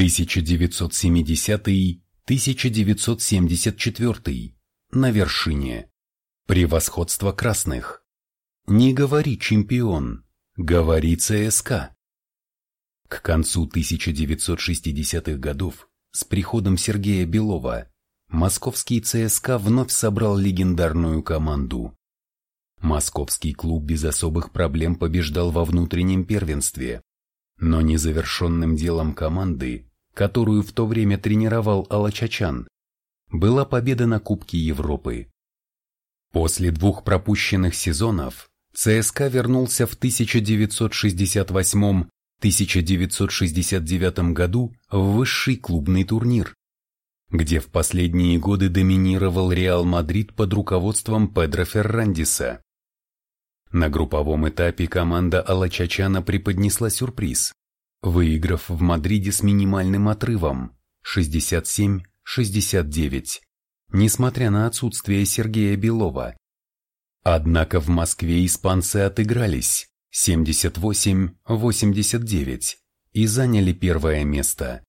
1970-1974. На вершине. Превосходство красных. Не говори чемпион, говори ЦСКА. К концу 1960-х годов с приходом Сергея Белова московский ЦСКА вновь собрал легендарную команду. Московский клуб без особых проблем побеждал во внутреннем первенстве, но незавершенным делом команды, которую в то время тренировал Алачачан, была победа на Кубке Европы. После двух пропущенных сезонов ЦСКА вернулся в 1968-1969 году в высший клубный турнир, где в последние годы доминировал Реал Мадрид под руководством Педро Феррандиса. На групповом этапе команда Алачачана преподнесла сюрприз, выиграв в Мадриде с минимальным отрывом 67-69, несмотря на отсутствие Сергея Белова. Однако в Москве испанцы отыгрались 78-89 и заняли первое место.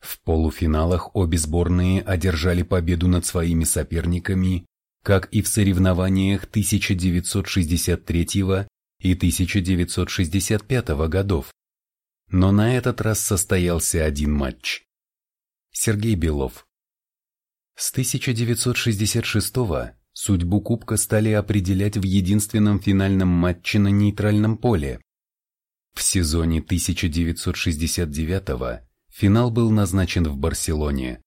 В полуфиналах обе сборные одержали победу над своими соперниками как и в соревнованиях 1963 и 1965 годов. Но на этот раз состоялся один матч. Сергей Белов С 1966 судьбу Кубка стали определять в единственном финальном матче на нейтральном поле. В сезоне 1969 финал был назначен в Барселоне.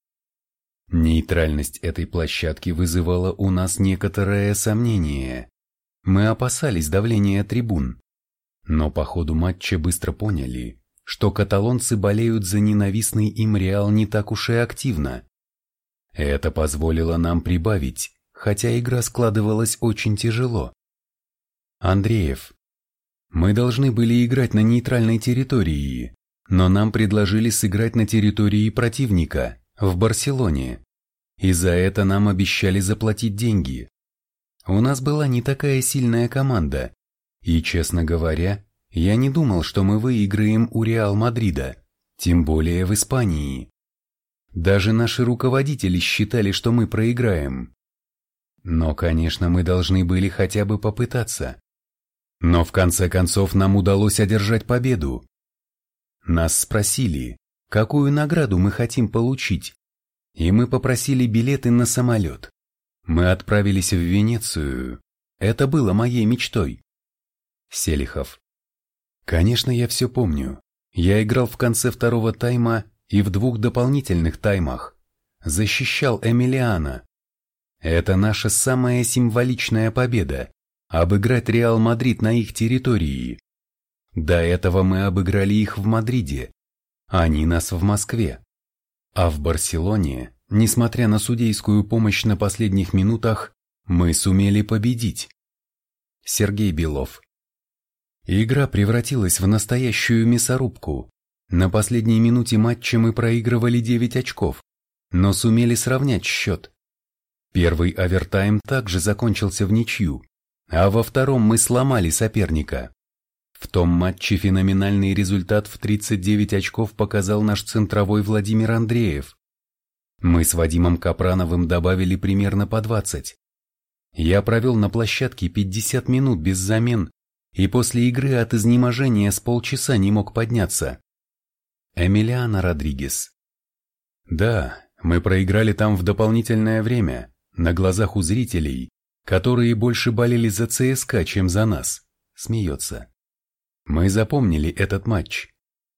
Нейтральность этой площадки вызывала у нас некоторое сомнение. Мы опасались давления трибун. Но по ходу матча быстро поняли, что каталонцы болеют за ненавистный им Реал не так уж и активно. Это позволило нам прибавить, хотя игра складывалась очень тяжело. Андреев. Мы должны были играть на нейтральной территории, но нам предложили сыграть на территории противника – в Барселоне, и за это нам обещали заплатить деньги. У нас была не такая сильная команда, и, честно говоря, я не думал, что мы выиграем у Реал Мадрида, тем более в Испании. Даже наши руководители считали, что мы проиграем. Но, конечно, мы должны были хотя бы попытаться. Но в конце концов нам удалось одержать победу. Нас спросили, какую награду мы хотим получить. И мы попросили билеты на самолет. Мы отправились в Венецию. Это было моей мечтой. Селихов. Конечно, я все помню. Я играл в конце второго тайма и в двух дополнительных таймах. Защищал Эмилиана. Это наша самая символичная победа – обыграть Реал Мадрид на их территории. До этого мы обыграли их в Мадриде, они нас в Москве. А в Барселоне, несмотря на судейскую помощь на последних минутах, мы сумели победить. Сергей Белов Игра превратилась в настоящую мясорубку. На последней минуте матча мы проигрывали 9 очков, но сумели сравнять счет. Первый овертайм также закончился в ничью, а во втором мы сломали соперника. В том матче феноменальный результат в 39 очков показал наш центровой Владимир Андреев. Мы с Вадимом Капрановым добавили примерно по 20. Я провел на площадке 50 минут без замен и после игры от изнеможения с полчаса не мог подняться. Эмилиано Родригес Да, мы проиграли там в дополнительное время, на глазах у зрителей, которые больше болели за ЦСКА, чем за нас, смеется. Мы запомнили этот матч.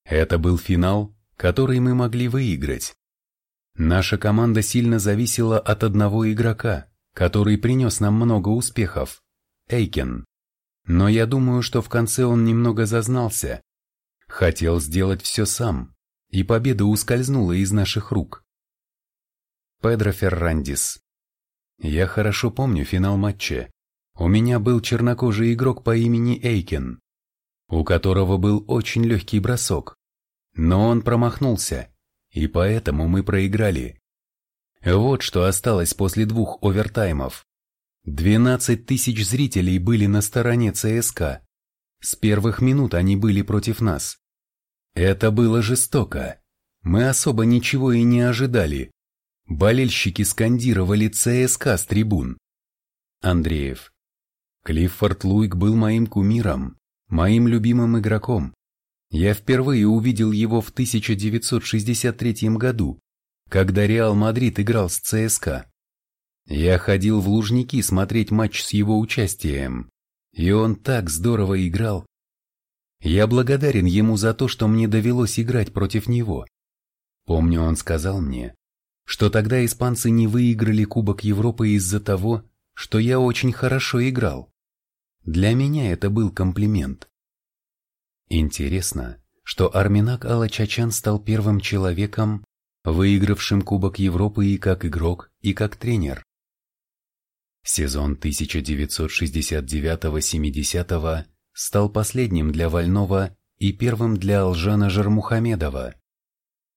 Это был финал, который мы могли выиграть. Наша команда сильно зависела от одного игрока, который принес нам много успехов – Эйкен. Но я думаю, что в конце он немного зазнался. Хотел сделать все сам, и победа ускользнула из наших рук. Педро Феррандис Я хорошо помню финал матча. У меня был чернокожий игрок по имени Эйкен у которого был очень легкий бросок. Но он промахнулся, и поэтому мы проиграли. Вот что осталось после двух овертаймов. 12 тысяч зрителей были на стороне ЦСКА. С первых минут они были против нас. Это было жестоко. Мы особо ничего и не ожидали. Болельщики скандировали ЦСКА с трибун. Андреев. Клиффорд Луик был моим кумиром, моим любимым игроком. Я впервые увидел его в 1963 году, когда Реал Мадрид играл с ЦСКА. Я ходил в Лужники смотреть матч с его участием, и он так здорово играл. Я благодарен ему за то, что мне довелось играть против него. Помню, он сказал мне, что тогда испанцы не выиграли Кубок Европы из-за того, что я очень хорошо играл. Для меня это был комплимент. Интересно, что Арминак Алачачан стал первым человеком, выигравшим Кубок Европы и как игрок, и как тренер. Сезон 1969-70 стал последним для Вольнова и первым для Алжана Жармухамедова.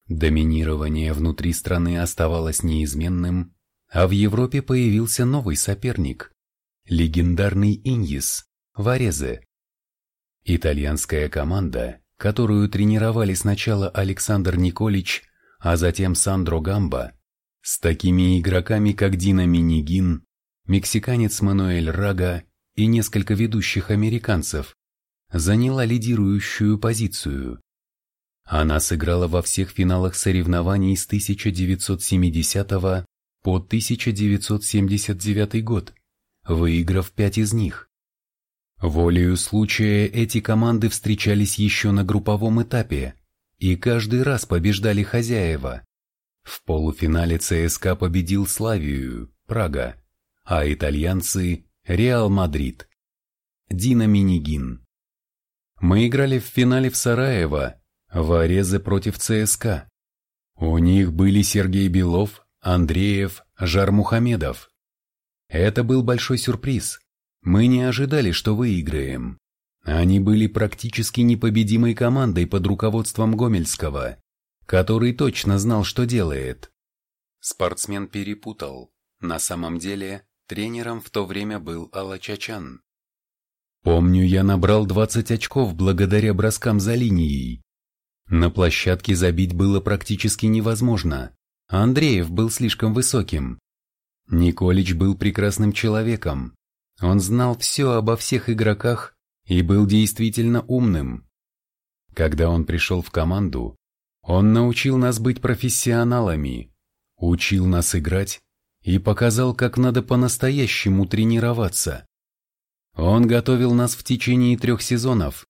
Доминирование внутри страны оставалось неизменным, а в Европе появился новый соперник – легендарный Иньис, Варезе. Итальянская команда, которую тренировали сначала Александр Николич, а затем Сандро Гамба, с такими игроками, как Дина Минигин, мексиканец Мануэль Рага и несколько ведущих американцев, заняла лидирующую позицию. Она сыграла во всех финалах соревнований с 1970 по 1979 год, выиграв пять из них. Волею случая эти команды встречались еще на групповом этапе, и каждый раз побеждали хозяева. В полуфинале ЦСКА победил Славию, Прага, а итальянцы – Реал Мадрид. Дино Менегин. Мы играли в финале в Сараево, Варезе против ЦСКА. У них были Сергей Белов, Андреев, Жармухамедов. Это был большой сюрприз. Мы не ожидали, что выиграем. Они были практически непобедимой командой под руководством Гомельского, который точно знал, что делает. Спортсмен перепутал. На самом деле, Тренером в то время был Алачачан. Помню, я набрал 20 очков благодаря броскам за линией. На площадке забить было практически невозможно. Андреев был слишком высоким. Николич был прекрасным человеком. Он знал все обо всех игроках и был действительно умным. Когда он пришел в команду, он научил нас быть профессионалами, учил нас играть и показал, как надо по-настоящему тренироваться. Он готовил нас в течение трех сезонов,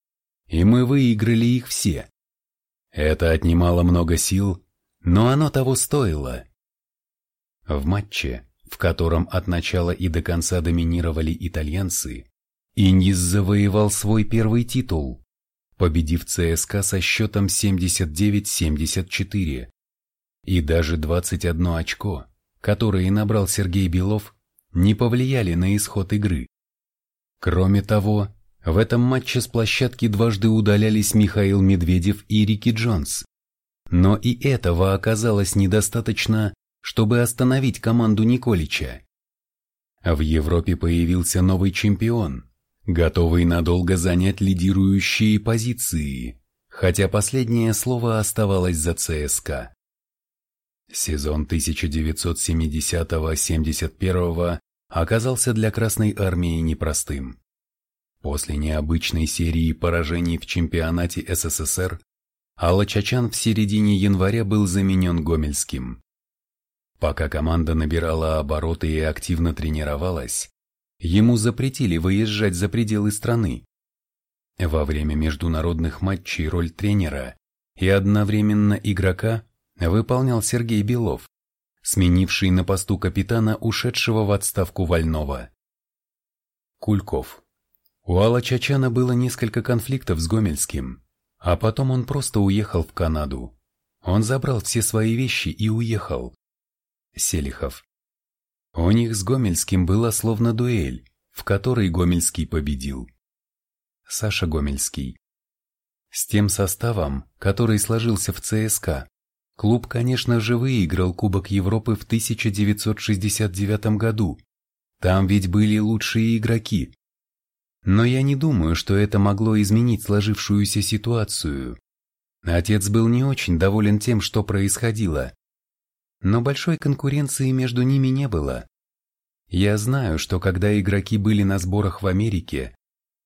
и мы выиграли их все. Это отнимало много сил, но оно того стоило. В матче, в котором от начала и до конца доминировали итальянцы, Иньис завоевал свой первый титул, победив ЦСКА со счетом 79-74 и даже 21 очко которые набрал Сергей Белов, не повлияли на исход игры. Кроме того, в этом матче с площадки дважды удалялись Михаил Медведев и Рики Джонс. Но и этого оказалось недостаточно, чтобы остановить команду Николича. В Европе появился новый чемпион, готовый надолго занять лидирующие позиции, хотя последнее слово оставалось за ЦСКА. Сезон 1970-71 оказался для Красной Армии непростым. После необычной серии поражений в чемпионате СССР Алла Чачан в середине января был заменен Гомельским. Пока команда набирала обороты и активно тренировалась, ему запретили выезжать за пределы страны. Во время международных матчей роль тренера и одновременно игрока выполнял Сергей Белов, сменивший на посту капитана ушедшего в отставку Вольнова. Кульков. У Алла Чачана было несколько конфликтов с Гомельским, а потом он просто уехал в Канаду. Он забрал все свои вещи и уехал. Селихов. У них с Гомельским была словно дуэль, в которой Гомельский победил. Саша Гомельский. С тем составом, который сложился в ЦСКА, Клуб, конечно же, выиграл Кубок Европы в 1969 году. Там ведь были лучшие игроки. Но я не думаю, что это могло изменить сложившуюся ситуацию. Отец был не очень доволен тем, что происходило. Но большой конкуренции между ними не было. Я знаю, что когда игроки были на сборах в Америке,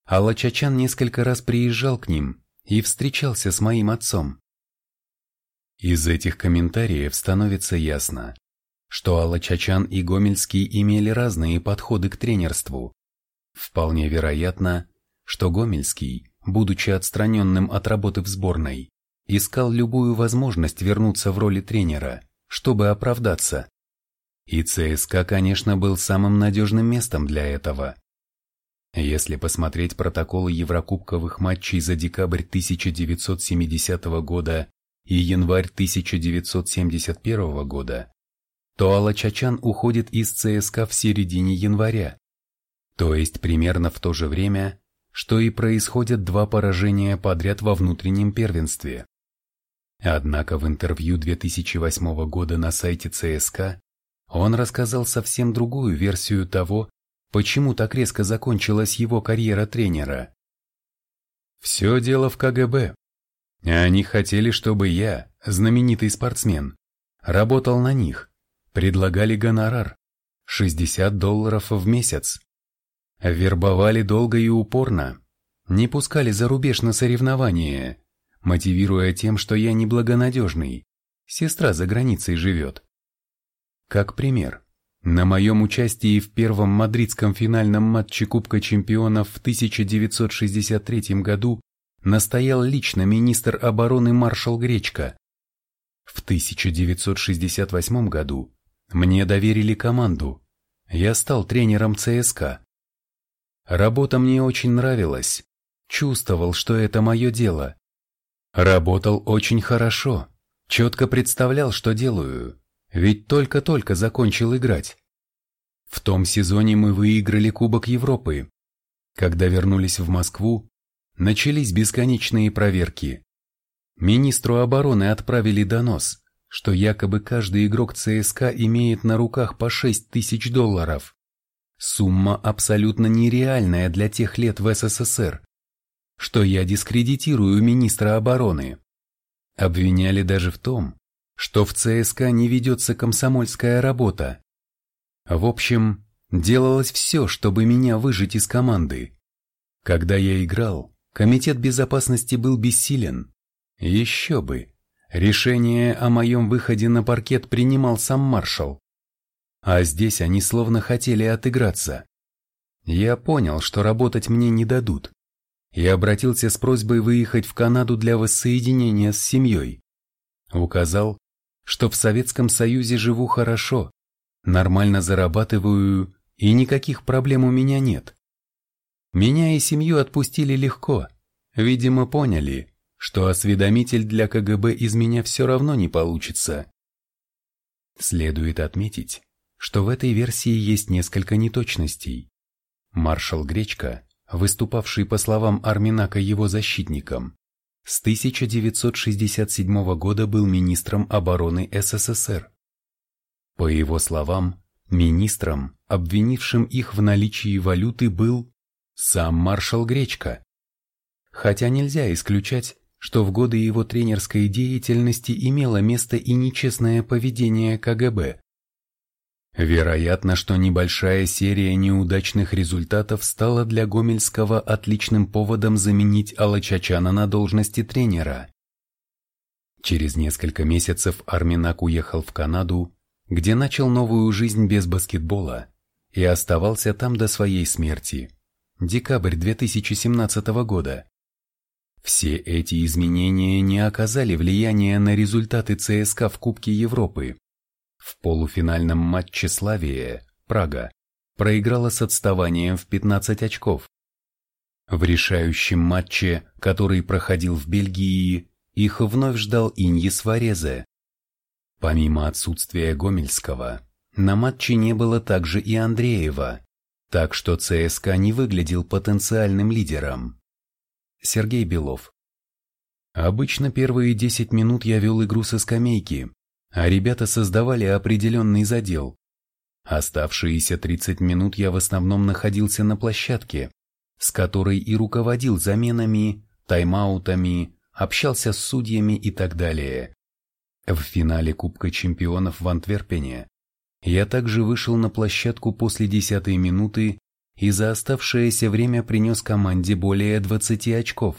Алла Чачан несколько раз приезжал к ним и встречался с моим отцом. Из этих комментариев становится ясно, что Алла Чачан и Гомельский имели разные подходы к тренерству. Вполне вероятно, что Гомельский, будучи отстраненным от работы в сборной, искал любую возможность вернуться в роли тренера, чтобы оправдаться. И ЦСКА, конечно, был самым надежным местом для этого. Если посмотреть протоколы Еврокубковых матчей за декабрь 1970 года и январь 1971 года, то Алла Чачан уходит из ЦСКА в середине января, то есть примерно в то же время, что и происходят два поражения подряд во внутреннем первенстве. Однако в интервью 2008 года на сайте ЦСКА он рассказал совсем другую версию того, почему так резко закончилась его карьера тренера. Все дело в КГБ. Они хотели, чтобы я, знаменитый спортсмен, работал на них, предлагали гонорар, 60 долларов в месяц. Вербовали долго и упорно, не пускали за рубеж на соревнования, мотивируя тем, что я неблагонадежный, сестра за границей живет. Как пример, на моем участии в первом мадридском финальном матче Кубка чемпионов в 1963 году настоял лично министр обороны маршал Гречка. В 1968 году мне доверили команду. Я стал тренером ЦСКА. Работа мне очень нравилась. Чувствовал, что это мое дело. Работал очень хорошо, четко представлял, что делаю, ведь только-только закончил играть. В том сезоне мы выиграли Кубок Европы. Когда вернулись в Москву, начались бесконечные проверки. Министру обороны отправили донос, что якобы каждый игрок ЦСКА имеет на руках по 6 тысяч долларов. Сумма абсолютно нереальная для тех лет в СССР что я дискредитирую министра обороны. Обвиняли даже в том, что в ЦСКА не ведется комсомольская работа. В общем, делалось все, чтобы меня выжить из команды. Когда я играл, комитет безопасности был бессилен. Еще бы. Решение о моем выходе на паркет принимал сам маршал. А здесь они словно хотели отыграться. Я понял, что работать мне не дадут и обратился с просьбой выехать в Канаду для воссоединения с семьей. Указал, что в Советском Союзе живу хорошо, нормально зарабатываю и никаких проблем у меня нет. Меня и семью отпустили легко, видимо поняли, что осведомитель для КГБ из меня все равно не получится. Следует отметить, что в этой версии есть несколько неточностей. Маршал Гречка выступавший по словам Арминака его защитником, с 1967 года был министром обороны СССР. По его словам, министром, обвинившим их в наличии валюты, был сам маршал Гречка. Хотя нельзя исключать, что в годы его тренерской деятельности имело место и нечестное поведение КГБ, Вероятно, что небольшая серия неудачных результатов стала для Гомельского отличным поводом заменить Алачачана на должности тренера. Через несколько месяцев Арминак уехал в Канаду, где начал новую жизнь без баскетбола и оставался там до своей смерти. Декабрь 2017 года. Все эти изменения не оказали влияния на результаты ЦСКА в Кубке Европы. В полуфинальном матче Славия, Прага, проиграла с отставанием в 15 очков. В решающем матче, который проходил в Бельгии, их вновь ждал Иньес Варезе. Помимо отсутствия Гомельского, на матче не было также и Андреева, так что ЦСКА не выглядел потенциальным лидером. Сергей Белов Обычно первые 10 минут я вел игру со скамейки, а ребята создавали определенный задел. Оставшиеся 30 минут я в основном находился на площадке, с которой и руководил заменами, тайм-аутами, общался с судьями и так далее. В финале Кубка чемпионов в Антверпене я также вышел на площадку после десятой минуты и за оставшееся время принес команде более 20 очков.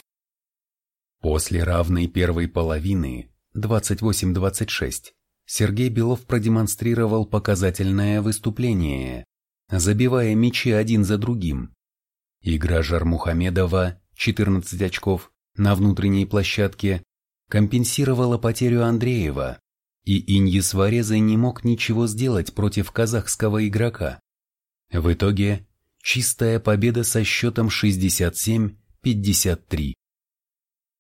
После равной первой половины, 28-26, Сергей Белов продемонстрировал показательное выступление, забивая мячи один за другим. Игра Жармухамедова, 14 очков, на внутренней площадке, компенсировала потерю Андреева, и Иньес Вареза не мог ничего сделать против казахского игрока. В итоге чистая победа со счетом 67-53.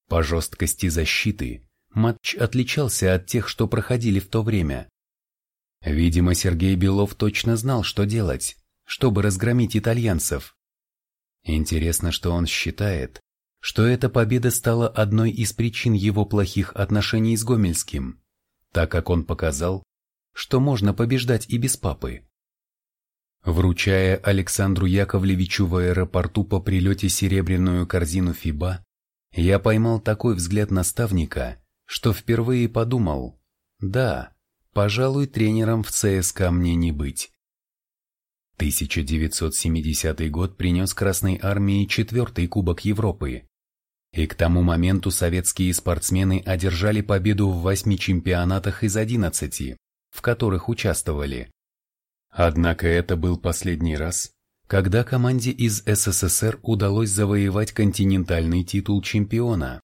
По жесткости защиты матч отличался от тех, что проходили в то время. Видимо, Сергей Белов точно знал, что делать, чтобы разгромить итальянцев. Интересно, что он считает, что эта победа стала одной из причин его плохих отношений с Гомельским, так как он показал, что можно побеждать и без папы. Вручая Александру Яковлевичу в аэропорту по прилете серебряную корзину ФИБА, я поймал такой взгляд наставника, что впервые подумал, да, пожалуй, тренером в ЦСКА мне не быть. 1970 год принес Красной Армии четвертый Кубок Европы. И к тому моменту советские спортсмены одержали победу в восьми чемпионатах из одиннадцати, в которых участвовали. Однако это был последний раз, когда команде из СССР удалось завоевать континентальный титул чемпиона.